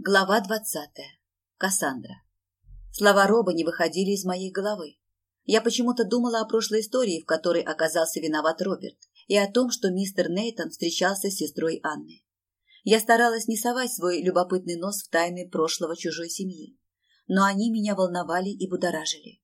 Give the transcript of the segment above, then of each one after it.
Глава двадцатая. Кассандра. Слова Роба не выходили из моей головы. Я почему-то думала о прошлой истории, в которой оказался виноват Роберт, и о том, что мистер Нейтон встречался с сестрой Анны. Я старалась не совать свой любопытный нос в тайны прошлого чужой семьи, но они меня волновали и будоражили.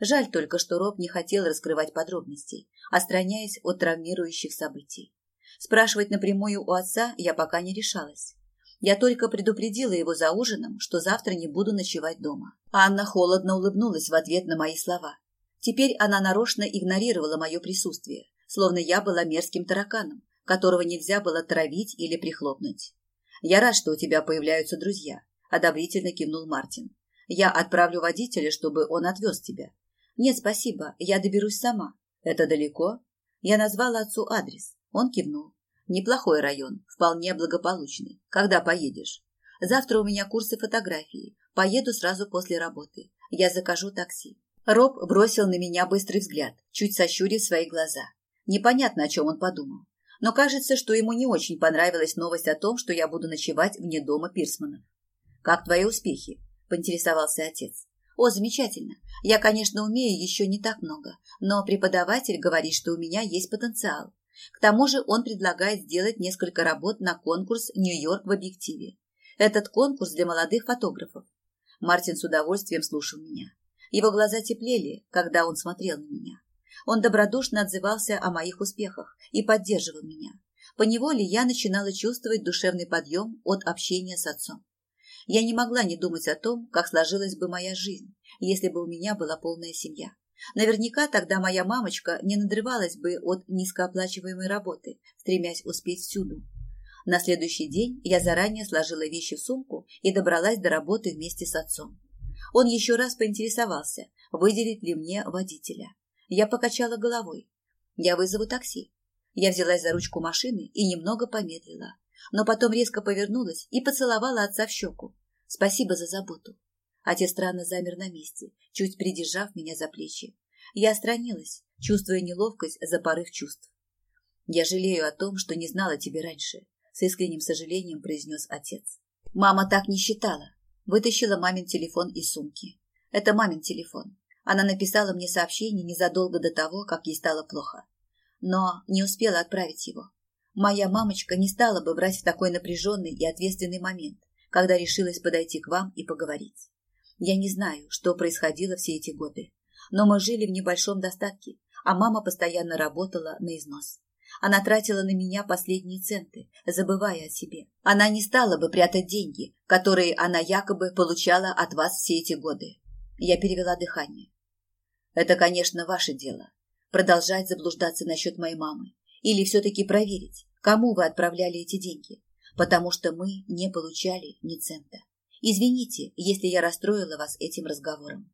Жаль только, что Роб не хотел раскрывать подробностей, отстраняясь от травмирующих событий. Спрашивать напрямую у отца я пока не решалась. Я только предупредила его за ужином, что завтра не буду ночевать дома. Анна холодно улыбнулась в ответ на мои слова. Теперь она нарочно игнорировала мое присутствие, словно я была мерзким тараканом, которого нельзя было травить или прихлопнуть. «Я рад, что у тебя появляются друзья», – одобрительно кивнул Мартин. «Я отправлю водителя, чтобы он отвез тебя». «Нет, спасибо, я доберусь сама». «Это далеко?» Я назвала отцу адрес. Он кивнул. Неплохой район, вполне благополучный. Когда поедешь? Завтра у меня курсы фотографии. Поеду сразу после работы. Я закажу такси. Роб бросил на меня быстрый взгляд, чуть сощурив свои глаза. Непонятно, о чем он подумал. Но кажется, что ему не очень понравилась новость о том, что я буду ночевать вне дома Пирсманов. «Как твои успехи?» – поинтересовался отец. «О, замечательно. Я, конечно, умею еще не так много, но преподаватель говорит, что у меня есть потенциал. К тому же он предлагает сделать несколько работ на конкурс «Нью-Йорк в объективе». Этот конкурс для молодых фотографов. Мартин с удовольствием слушал меня. Его глаза теплели, когда он смотрел на меня. Он добродушно отзывался о моих успехах и поддерживал меня. Поневоле я начинала чувствовать душевный подъем от общения с отцом. Я не могла не думать о том, как сложилась бы моя жизнь, если бы у меня была полная семья. Наверняка тогда моя мамочка не надрывалась бы от низкооплачиваемой работы, стремясь успеть всюду. На следующий день я заранее сложила вещи в сумку и добралась до работы вместе с отцом. Он еще раз поинтересовался, выделить ли мне водителя. Я покачала головой. Я вызову такси. Я взялась за ручку машины и немного помедлила, но потом резко повернулась и поцеловала отца в щеку. Спасибо за заботу. Отец странно замер на месте, чуть придержав меня за плечи. Я отстранилась, чувствуя неловкость за порыв чувств. «Я жалею о том, что не знала тебе раньше», — с искренним сожалением произнес отец. «Мама так не считала». Вытащила мамин телефон из сумки. «Это мамин телефон. Она написала мне сообщение незадолго до того, как ей стало плохо. Но не успела отправить его. Моя мамочка не стала бы брать в такой напряженный и ответственный момент, когда решилась подойти к вам и поговорить. Я не знаю, что происходило все эти годы, но мы жили в небольшом достатке, а мама постоянно работала на износ. Она тратила на меня последние центы, забывая о себе. Она не стала бы прятать деньги, которые она якобы получала от вас все эти годы. Я перевела дыхание. Это, конечно, ваше дело. Продолжать заблуждаться насчет моей мамы. Или все-таки проверить, кому вы отправляли эти деньги. Потому что мы не получали ни цента. Извините, если я расстроила вас этим разговором.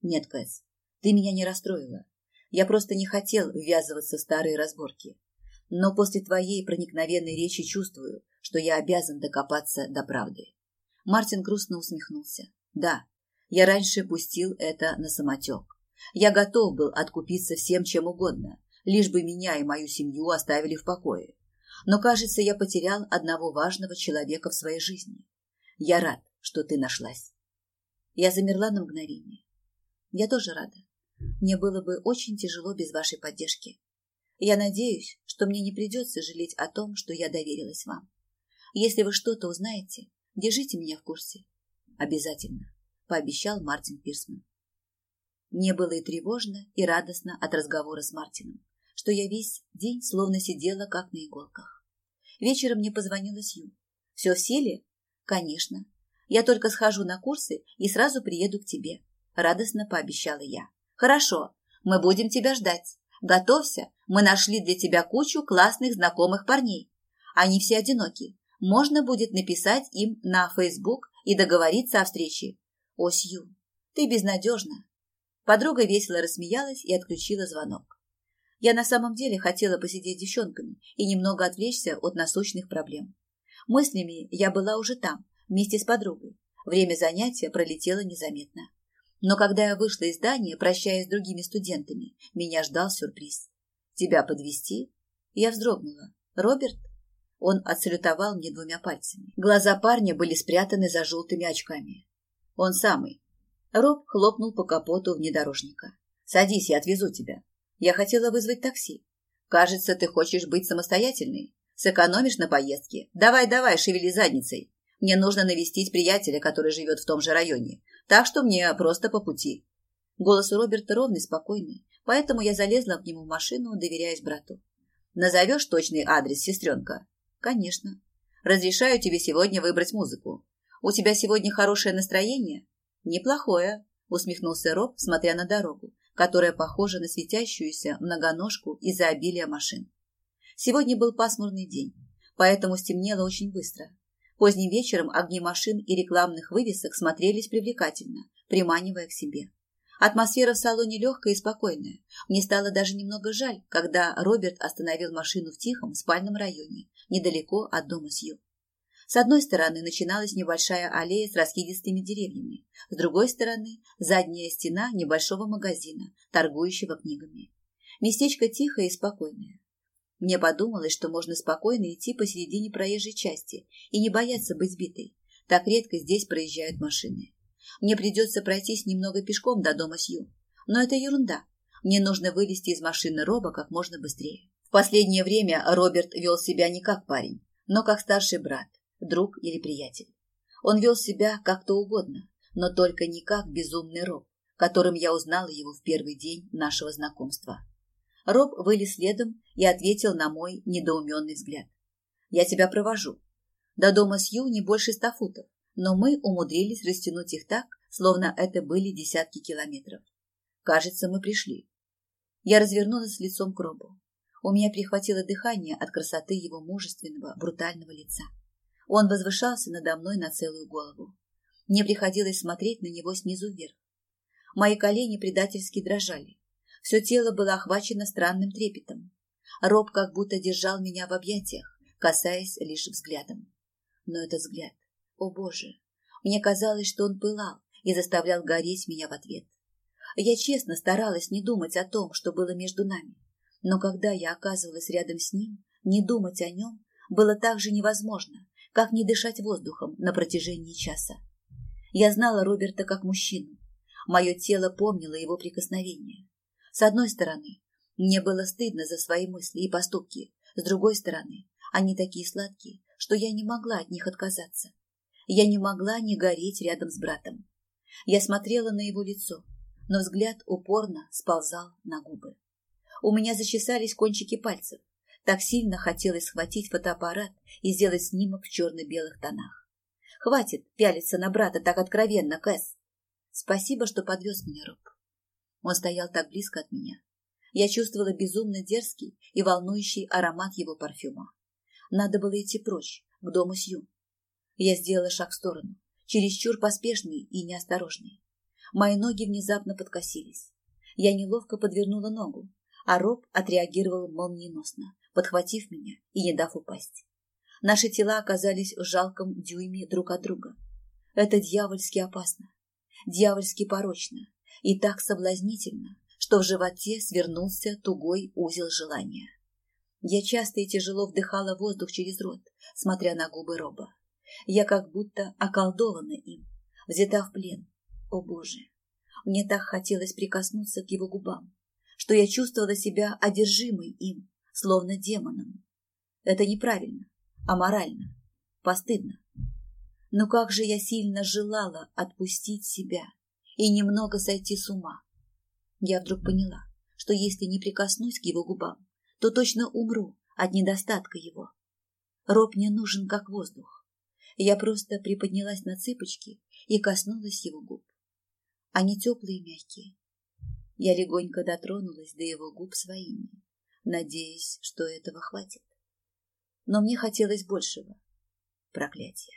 Нет, Кэс, ты меня не расстроила. Я просто не хотел ввязываться в старые разборки. Но после твоей проникновенной речи чувствую, что я обязан докопаться до правды. Мартин грустно усмехнулся. Да, я раньше пустил это на самотек. Я готов был откупиться всем чем угодно, лишь бы меня и мою семью оставили в покое. Но, кажется, я потерял одного важного человека в своей жизни. Я рад, что ты нашлась. Я замерла на мгновение. Я тоже рада. Мне было бы очень тяжело без вашей поддержки. Я надеюсь, что мне не придется жалеть о том, что я доверилась вам. Если вы что-то узнаете, держите меня в курсе. Обязательно, пообещал Мартин Пирсман. Мне было и тревожно, и радостно от разговора с Мартином, что я весь день словно сидела как на иголках. Вечером мне позвонила Сью. «Все в силе?» «Конечно. Я только схожу на курсы и сразу приеду к тебе», – радостно пообещала я. «Хорошо, мы будем тебя ждать. Готовься, мы нашли для тебя кучу классных знакомых парней. Они все одиноки. Можно будет написать им на Facebook и договориться о встрече. О, Сью, ты безнадежна». Подруга весело рассмеялась и отключила звонок. Я на самом деле хотела посидеть с девчонками и немного отвлечься от насущных проблем. Мыслями я была уже там, вместе с подругой. Время занятия пролетело незаметно. Но когда я вышла из здания, прощаясь с другими студентами, меня ждал сюрприз. «Тебя подвести? Я вздрогнула. «Роберт?» Он отсалютовал мне двумя пальцами. Глаза парня были спрятаны за желтыми очками. Он самый. Роб хлопнул по капоту внедорожника. «Садись, я отвезу тебя. Я хотела вызвать такси. Кажется, ты хочешь быть самостоятельной. Сэкономишь на поездке. Давай-давай, шевели задницей. Мне нужно навестить приятеля, который живет в том же районе. Так что мне просто по пути». Голос у Роберта ровный, спокойный, поэтому я залезла к нему в машину, доверяясь брату. «Назовешь точный адрес, сестренка?» «Конечно. Разрешаю тебе сегодня выбрать музыку. У тебя сегодня хорошее настроение?» «Неплохое», — усмехнулся Роб, смотря на дорогу, которая похожа на светящуюся многоножку из-за обилия машин. Сегодня был пасмурный день, поэтому стемнело очень быстро. Поздним вечером огни машин и рекламных вывесок смотрелись привлекательно, приманивая к себе. Атмосфера в салоне легкая и спокойная. Мне стало даже немного жаль, когда Роберт остановил машину в тихом спальном районе, недалеко от дома Сью. С одной стороны начиналась небольшая аллея с раскидистыми деревьями, с другой стороны задняя стена небольшого магазина, торгующего книгами. Местечко тихое и спокойное. Мне подумалось, что можно спокойно идти посередине проезжей части и не бояться быть сбитой. Так редко здесь проезжают машины. Мне придется пройтись немного пешком до дома Сью. Но это ерунда. Мне нужно вывести из машины Роба как можно быстрее. В последнее время Роберт вел себя не как парень, но как старший брат, друг или приятель. Он вел себя как-то угодно, но только не как безумный Роб, которым я узнала его в первый день нашего знакомства. Роб вылез следом и ответил на мой недоуменный взгляд. «Я тебя провожу. До дома Сью не больше ста футов но мы умудрились растянуть их так, словно это были десятки километров. Кажется, мы пришли. Я развернулась лицом к Робу. У меня перехватило дыхание от красоты его мужественного, брутального лица. Он возвышался надо мной на целую голову. Мне приходилось смотреть на него снизу вверх. Мои колени предательски дрожали. Все тело было охвачено странным трепетом. Роб как будто держал меня в объятиях, касаясь лишь взглядом. Но этот взгляд о боже! Мне казалось, что он пылал и заставлял гореть меня в ответ. Я честно старалась не думать о том, что было между нами. Но когда я оказывалась рядом с ним, не думать о нем было так же невозможно, как не дышать воздухом на протяжении часа. Я знала Роберта как мужчину. Мое тело помнило его прикосновения. С одной стороны, мне было стыдно за свои мысли и поступки. С другой стороны, они такие сладкие, что я не могла от них отказаться. Я не могла не гореть рядом с братом. Я смотрела на его лицо, но взгляд упорно сползал на губы. У меня зачесались кончики пальцев. Так сильно хотелось схватить фотоаппарат и сделать снимок в черно-белых тонах. Хватит пялиться на брата так откровенно, Кэс. Спасибо, что подвез меня, Роб. Он стоял так близко от меня. Я чувствовала безумно дерзкий и волнующий аромат его парфюма. Надо было идти прочь, к дому Сью. Я сделала шаг в сторону, чересчур поспешный и неосторожный. Мои ноги внезапно подкосились. Я неловко подвернула ногу, а Роб отреагировал молниеносно, подхватив меня и не дав упасть. Наши тела оказались в жалком дюйме друг от друга. Это дьявольски опасно, дьявольски порочно и так соблазнительно, что в животе свернулся тугой узел желания. Я часто и тяжело вдыхала воздух через рот, смотря на губы Роба. Я как будто околдована им, взята в плен. О, Боже! Мне так хотелось прикоснуться к его губам, что я чувствовала себя одержимой им, словно демоном. Это неправильно, аморально, постыдно. Но как же я сильно желала отпустить себя и немного сойти с ума. Я вдруг поняла, что если не прикоснусь к его губам, то точно умру от недостатка его. Роб мне нужен как воздух. Я просто приподнялась на цыпочки и коснулась его губ. Они теплые и мягкие. Я легонько дотронулась до его губ своими, надеясь, что этого хватит. Но мне хотелось большего. Проклятие.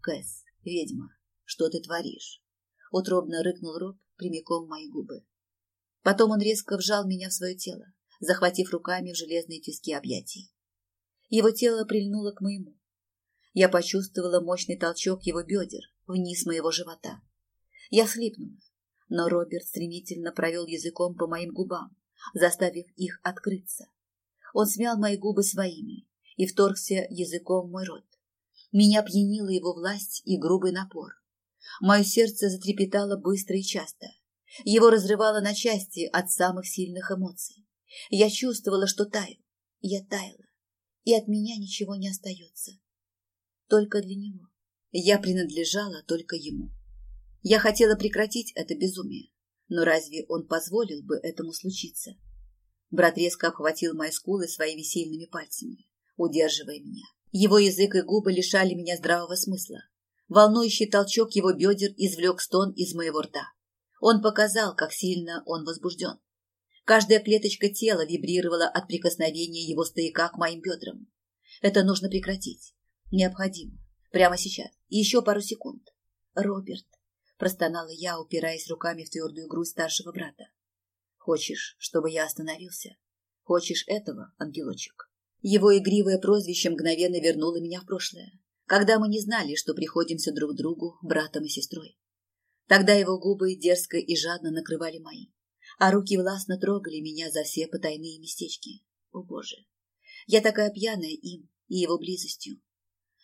Кэс, ведьма, что ты творишь? Утробно рыкнул Роб прямиком в мои губы. Потом он резко вжал меня в свое тело, захватив руками в железные тиски объятий. Его тело прильнуло к моему, я почувствовала мощный толчок его бедер вниз моего живота. Я слипнула, но Роберт стремительно провел языком по моим губам, заставив их открыться. Он смял мои губы своими, и вторгся языком в мой рот. Меня пьянила его власть и грубый напор. Мое сердце затрепетало быстро и часто. Его разрывало на части от самых сильных эмоций. Я чувствовала, что таю. Я таяла. И от меня ничего не остается. Только для него. Я принадлежала только ему. Я хотела прекратить это безумие. Но разве он позволил бы этому случиться? Брат резко обхватил мои скулы своими сильными пальцами, удерживая меня. Его язык и губы лишали меня здравого смысла. Волнующий толчок его бедер извлек стон из моего рта. Он показал, как сильно он возбужден. Каждая клеточка тела вибрировала от прикосновения его стояка к моим бедрам. Это нужно прекратить. Необходимо. Прямо сейчас. Еще пару секунд. Роберт, простонала я, упираясь руками в твердую грудь старшего брата. Хочешь, чтобы я остановился? Хочешь этого, ангелочек? Его игривое прозвище мгновенно вернуло меня в прошлое, когда мы не знали, что приходимся друг другу братом и сестрой. Тогда его губы дерзко и жадно накрывали мои, а руки властно трогали меня за все потайные местечки. О, Боже! Я такая пьяная им и его близостью.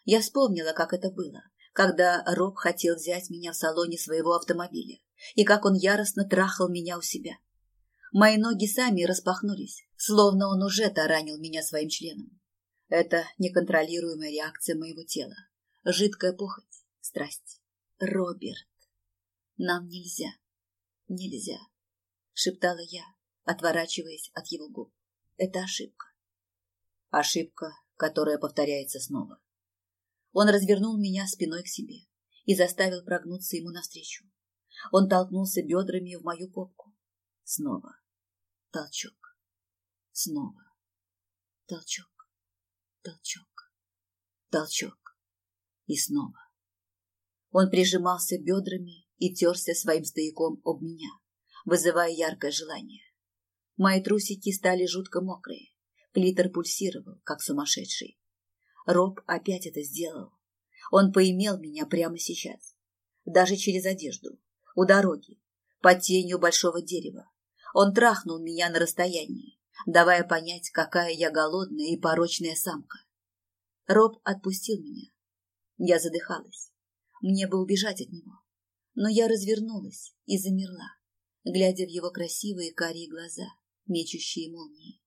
Я вспомнила, как это было, когда Роб хотел взять меня в салоне своего автомобиля, и как он яростно трахал меня у себя. Мои ноги сами распахнулись, словно он уже таранил меня своим членом. Это неконтролируемая реакция моего тела. Жидкая похоть, страсть. Роберт. Нам нельзя. Нельзя. Шептала я, отворачиваясь от его губ. Это ошибка. Ошибка, которая повторяется снова. Он развернул меня спиной к себе и заставил прогнуться ему навстречу. Он толкнулся бедрами в мою попку. Снова. Толчок. Снова. Толчок. Толчок. Толчок. И снова. Он прижимался бедрами и терся своим стояком об меня, вызывая яркое желание. Мои трусики стали жутко мокрые. Клитор пульсировал, как сумасшедший. Роб опять это сделал. Он поимел меня прямо сейчас. Даже через одежду. У дороги. Под тенью большого дерева. Он трахнул меня на расстоянии, давая понять, какая я голодная и порочная самка. Роб отпустил меня. Я задыхалась. Мне бы убежать от него. Но я развернулась и замерла, глядя в его красивые карие глаза, мечущие молнии.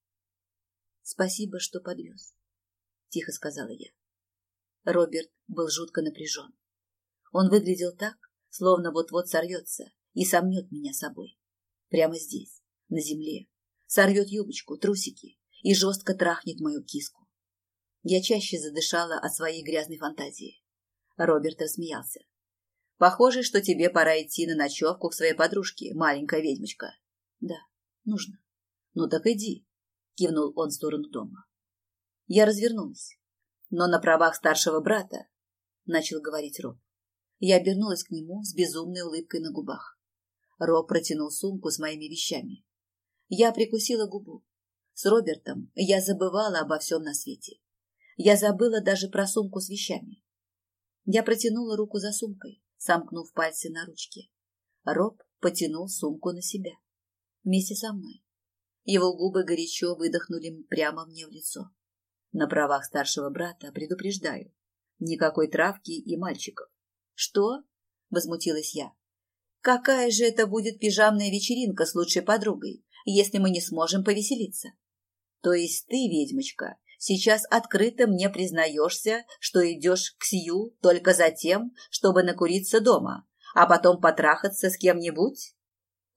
«Спасибо, что подвез», — тихо сказала я. Роберт был жутко напряжен. Он выглядел так, словно вот-вот сорвется и сомнет меня собой. Прямо здесь, на земле. Сорвет юбочку, трусики и жестко трахнет мою киску. Я чаще задышала от своей грязной фантазии. Роберт рассмеялся. «Похоже, что тебе пора идти на ночевку к своей подружке, маленькая ведьмочка». «Да, нужно». «Ну так иди», — кивнул он в сторону дома. Я развернулась. «Но на правах старшего брата», — начал говорить Роб. Я обернулась к нему с безумной улыбкой на губах. Роб протянул сумку с моими вещами. Я прикусила губу. С Робертом я забывала обо всем на свете. Я забыла даже про сумку с вещами. Я протянула руку за сумкой, сомкнув пальцы на ручке. Роб потянул сумку на себя. Вместе со мной. Его губы горячо выдохнули прямо мне в лицо. На правах старшего брата предупреждаю. Никакой травки и мальчиков. Что? Возмутилась я. Какая же это будет пижамная вечеринка с лучшей подругой, если мы не сможем повеселиться? То есть ты, ведьмочка, сейчас открыто мне признаешься, что идешь к Сью только за тем, чтобы накуриться дома, а потом потрахаться с кем-нибудь?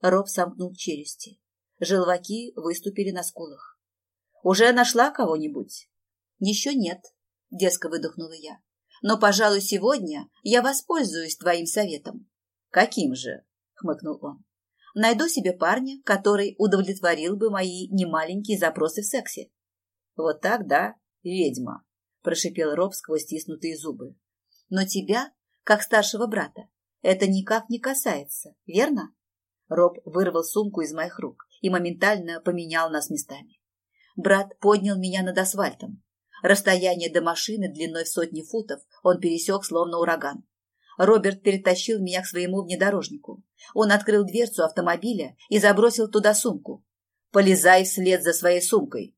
Роб сомкнул челюсти. Желваки выступили на скулах. Уже нашла кого-нибудь? Еще нет, дерзко выдохнула я. Но, пожалуй, сегодня я воспользуюсь твоим советом. «Каким же?» — хмыкнул он. «Найду себе парня, который удовлетворил бы мои немаленькие запросы в сексе». «Вот так, да, ведьма», — прошипел Роб сквозь стиснутые зубы. «Но тебя, как старшего брата, это никак не касается, верно?» Роб вырвал сумку из моих рук и моментально поменял нас местами. Брат поднял меня над асфальтом. Расстояние до машины длиной в сотни футов он пересек словно ураган. Роберт перетащил меня к своему внедорожнику. Он открыл дверцу автомобиля и забросил туда сумку. «Полезай вслед за своей сумкой»,